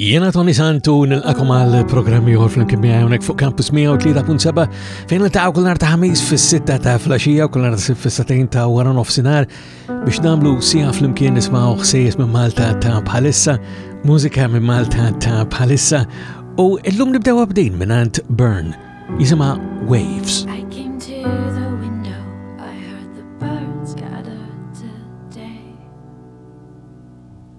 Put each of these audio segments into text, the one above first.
Jena Tony Santu nil-akom għal programmi għor fl-imkien miħaj unek fuq Campus 103.7 fejn il-taqaw kull narta ħamis fil-sitta ta' flasġija u kull narta fil-satajn ta' waran ofsinar biex namlu sija fl-imkien nismaw xsejjes minn Malta ta' bħalissa, mużika minn Malta ta' bħalissa u illum nibdew għabdin minn Ant Burn jisima Waves. I came to the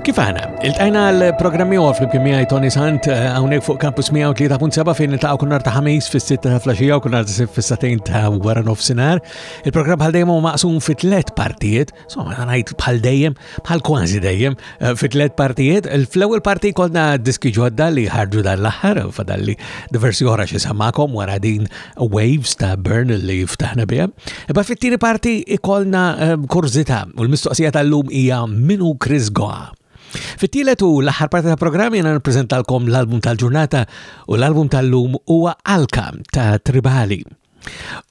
Kif għana, il-tajna l-programmi għor fl-imkien miħaj Tony Sant għawnek eh, fuq kampus 103.7 fejn il-taqaw kunnar ta' ħamis fil-sitta ta' flasġija u kunnar ta' fil-satajn ta' wara nofsinar. Il-programm bħal dejjem u maqsum fi tlet partijiet, somma għanajt bħal dejjem, bħal kważi dejjem, eh, fi tlet partijiet. Fl-ewel parti kodna diski ġodda li ħarġu dan l-ħar, fadalli diversi għora xie samakom wara din Waves ta' Burn li ftaħna biha. Iba fit-tieni parti ikolna ehm, kurzita u l-mistoqsija tal-lum hija minu Chris Goa. Fit-tielet u l-aħħar parti ta' programm jena nippreżentalkom l-album tal-ġurnata u l-album tal-lum huwa Alka ta' Tribali.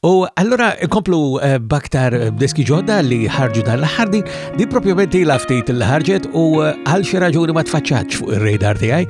U allora komplu eh, baktar eh, diski ġodda li ħarġu dan l-ħardi, di propjament la ftit li ħarġet u eh, għal xi raġuni ma tfaċċaċ fuq ir-radar tiegħi,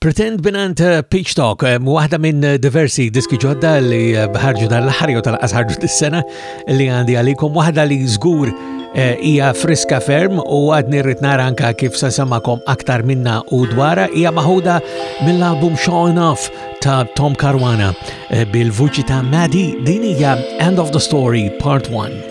Pretend binant eh, Peach Talk, eh, waħda minn eh, diversi diski ġodda li ħarġu dan l-ħar jew tal-qas ħarġu dis-sena li għandi għalikom, waħda li żgur hija friska ferm u għadni rrid nara anka kif se semakom aktar minna u dwara hija maħuda mill-album Show Enough ta' Tom Caruana bil-vuċi ta' Madi din hija End of the Story Part 1.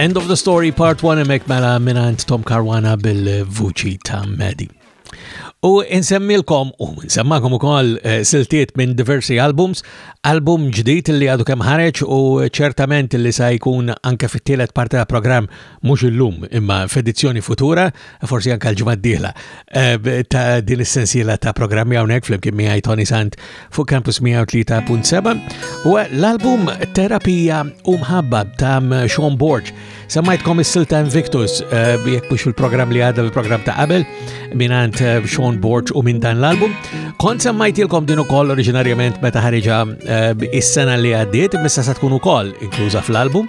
End of the Story Part 1 emek mela minant Tom Karwana bil-vuċi ta' Medi. U insemmilkom u nsemmakom ukoll eh, siltiet minn diversi albums, album ġdid li għadu kemm ħareġ u ċertament li sa jkun anke fit-tielet parti ta' programm mhux illum imma f'edizzjoni futura forsi anka l-ġimgħa d-dieħla eh, ta' din is-sensiela ta' programmi hawnhekk flimkien miegħi Tony Sant fuq Campus 103.7 u l-album Terapija u Mħabba ta' Sean Borg. Semmajtkom is-Silta Invictus eh, jekk mhux fil-programm li għadha fil-programm ta' qabel minant eh, Sean Borg u minn dan l-album. Kont semmajtilkom din ukoll oriġinarjament meta ħariġa is-sena li għaddiet, missa se tkun ukoll inkluża fl-album.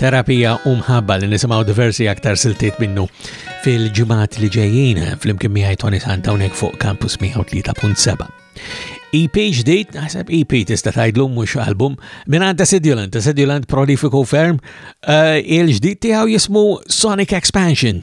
terapija u mħabba li nisimaw diversi aktar siltiet minnu fil-ġimat li ġejjin fl-imkien miħaj Tony Santa unek fuq Campus 103.7. EP ġdid, naħseb EP tista' tgħidlu mhux album, minn għandha Sidulant, Sidulant prolifiku ferm, eh, il-ġdid tiegħu jismu Sonic Expansion.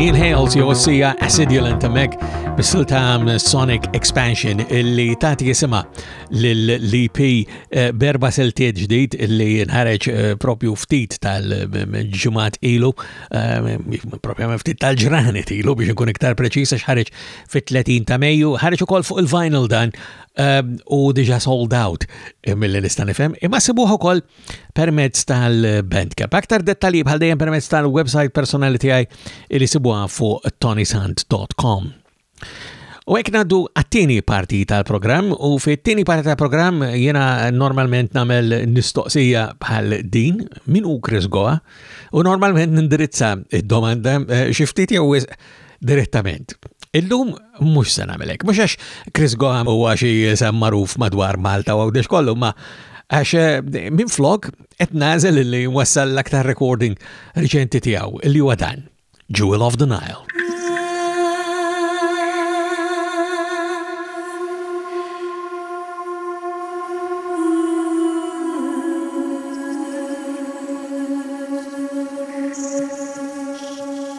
Neil Hales jew sija Acidulant hemmhekk bis-silta Sonic Expansion illi tagħti jisimha lill-EP eh, berba siltiet ġdid illi nħareġ eh, propju ftit tal-ġimgħat ilu, eh, propjament ftit tal-ġranet ilu biex nkun iktar preċisa xħareġ fit-30 ta' Mejju, ħareġ ukoll fuq il-vinyl dan ehm, u diġa sold out eh, mill-li nista' nifhem, imma sibuh ukoll permezz tal-bandcamp. Aktar dettalji bħal dejjem permezz tal-website personali tiegħi li sibuha fuq tonysant.com. U hekk ngħaddu għat-tieni parti tal-programm u fit-tieni parti tal-programm jiena normalment nagħmel nistoqsija bħal din min hu Chris Goa u normalment nindirizza id-domanda eh, xi ftit jew direttament. Illum mhux se nagħmelek, mhux għax Chris Goham huwa xi sem magħruf madwar Malta u għawdex kollu, ma għax eh, minn flok qed nażel li wassal l-aktar recording riċenti tiegħu li huwa dan, Jewel of the Nile.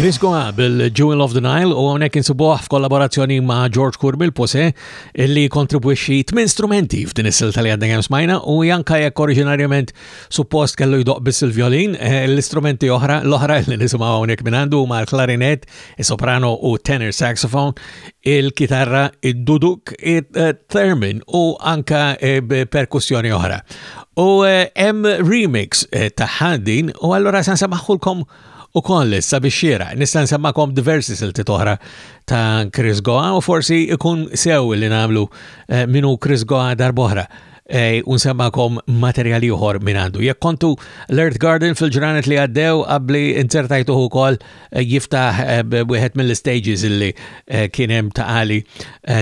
Chris Goa bil-Jewel of the Nile u hawnhekk insibuh f'kollaborazzjoni ma' George Kur mill-Puse illi kontribwixxi tmien strumenti f'din is-silta li għadna kemm smajna u janka jekk oriġinarjament suppost kellu jdoq biss il-vjolin, eh, l-istrumenti oħra l-oħra li nisimgħu hawnhekk minn għandu huma l-klarinett, is-soprano u tenor saxophone, il-kitarra, id-duduk, it-termin u anka eh, perkussjoni oħra. U eh, hemm remix ta' ħaddin u allura se nsamaħħulkom Ukoll issa bix-xieraq nista' nsemmakom diversi siltiet oħra ta' Chris Goa u forsi ikun sew li nagħmlu eh, minu Chris Goa darboħra eh, u nsemmakom materjal ieħor minn għandu. Jekk kontu l-Earth Garden fil-ġranet li għaddew qabli inzertajtuh ukoll eh, jiftaħ wieħed mill-stages illi kien hemm ta' għali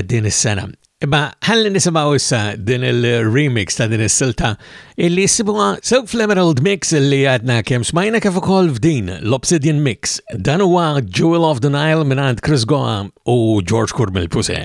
din is-sena. Imma ħalli nisimgħu issa din il-remix ta' din is-silta illi jsibuha sew fl-Emerald Mix illi għadna kemm smajna kif ukoll f'din l-Obsidian Mix. Dan huwa Jewel of the Nile minn għand Chris Goa u George Kurmil Puse.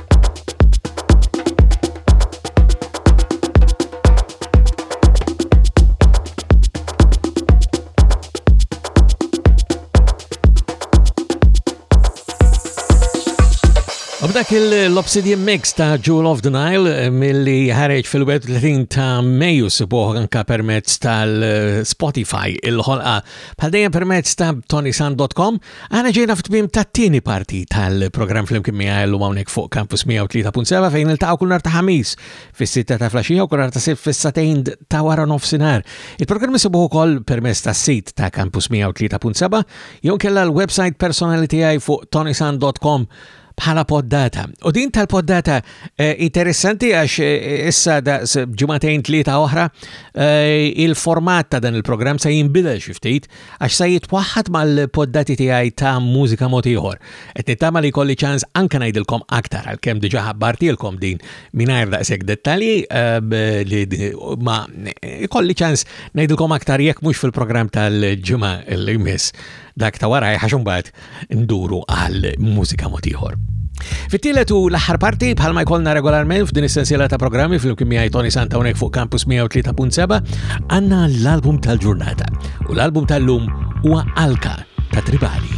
Dak il-Obsidian Mix ta' Jewel of the Nile eh, mill-li ħareġ fil-31 ta' Mejju sibuħ anka permezz tal-Spotify il-ħolqa bħal dejjem permezz ta' tonisan.com Għana ġejna f'tmim ta' tieni parti tal-programm fl-imkien miegħi llum hawnhekk fuq Campus 103.7 fejn il-taw kull nar ta' ħamis fis-sitta ta' flaxija u kull nar ta' sitt fis-satejn ta' wara nofsinhar. Il-programm isibuh ukoll permezz tas-sit ta' Campus 103.7 jew kella l-website personali tiegħi fuq tonisan.com bħala poddata. U din tal-poddata eh, interessanti għax eh, issa da ġimatejn tlieta oħra eh, il-format ta' dan il-programm se jinbidel xi ftit għax se jitwaħħad mal-poddati tiegħi ta' mużika mod ieħor. Qed nittama li kolli ċans anke ngħidilkom aktar għalkemm diġà ħabbartilkom din mingħajr daqshekk dettalji li ma kolli ċans ngħidilkom aktar jekk mhux fil-programm tal-ġimgħa li jmiss. Dak ta' waraj għax imbagħad nduru għal mużika mod ieħor. Fit-tielet u l-aħħar parti bħalma jkollna regolarment f'din is-sensiela ta' programmi fl-imkien miegħi Tony Santa hawnhekk fuq Campus 103.7 għandna l-album tal-ġurnata u l-album tal-lum huwa Alka ta' Tribali.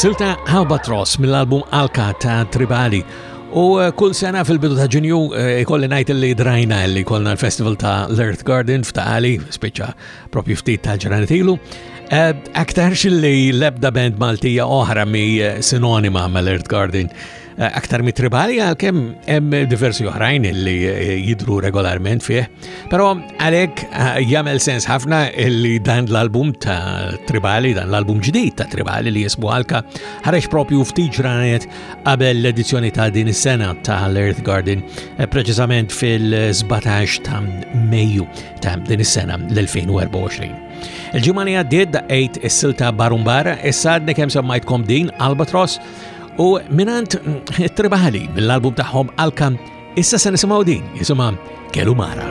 Silta Albatross mill-album Alka ta' Tribali. U eh, kull sena fil-bidu ta' ġunju eh, ikolli najt li drajna li kolna l-festival ta' l-Earth Garden f'Taqali, speċa propju ftit ta' ġranetilu. Eh, Aktarx li lebda band Maltija oħra mi sinonima mal-Earth Garden Eh, aktar mitribali għalkemm hemm diversi oħrajn li eh, jidru regolarment fih. Però għalhekk eh, jagħmel sens ħafna li dan l-album ta' tribali, dan l-album ġdid ta' tribali li jismu Alka ħareġ propju ftit ġranet qabel l-edizzjoni ta' din is-sena ta' l-Earth Garden, preċiżament fil-17 ta' Mejju ta' din is-sena l-2024. Il-ġimgħa li għaddiet daqqejt is-silta Barumbara, issa għadni kemm semmajtkom din Albatros U minant tribali mill-album tagħhom Alkam issa se nisimgħu din jisimha Kelu Mara.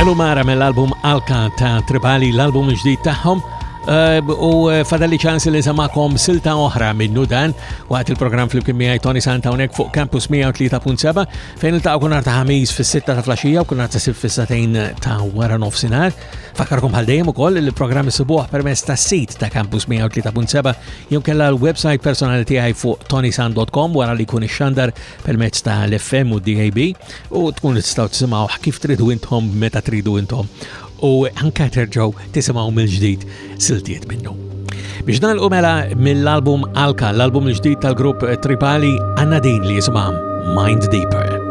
Elu Mara mill-album Alka ta' Tribali, l-album ġdid tagħhom Eh, u eh, fadalli ċans li samakom silta oħra minnu dan waqt il-program fl-imkien miħaj Tony Santa unek fuq Campus 103.7 fejn il-taqqa kunar ta' ħamiz fis-sitta ta' flasġija u kunar ta' sib fis-satajn ta' wara nofsinar. Fakkarkom bħal dejjem ukoll li l-programm isibuh permezz ta' sit ta' Campus 103.7 jew kella l-website personali tiegħi fuq tonisan.com wara li kun ix-xandar permezz ta' l-FM u DAB. U tkunu tistgħu tisimgħuh kif tridu intom meta tridu intom u anke terġgħu tisimgħu mill-ġdid siltiet minnu. Biex dan l-umela mill-album Alka, l-album l-ġdid tal-grupp Tribali, għanna din li jisma Mind Deeper.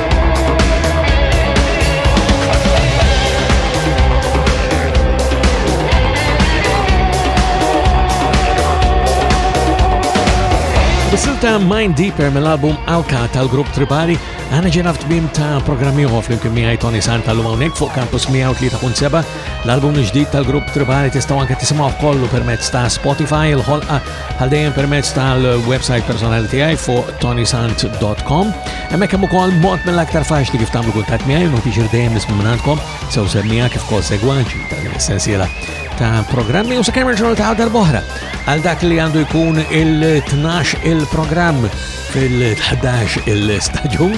Bisilta Mind Deeper mill-album Alka tal-grupp Tribali għana ġena f'tmim ta' programmi uħu fl-imkien miħaj Tony Sant tal-lum għonek fuq Campus 103.7 l-album ġdid tal-grupp Tribali tistaw anka tisimaw kollu permezz ta' Spotify il-ħolqa Għal dejjem permezz tal-website personali tiegħi fuq tonisant.com. Hemmhekk hemm ukoll mod mill-aktar faċli kif tagħmlu kuntatt miegħi u nfixir dejjem nisma' minn għandkom sew semmija kif kol segwanċi tal-sensiela ta' programmi u sakemm irġgħu ta' darbohra għal dak li għandu jkun il-12 il-programm fil-11 il-staġun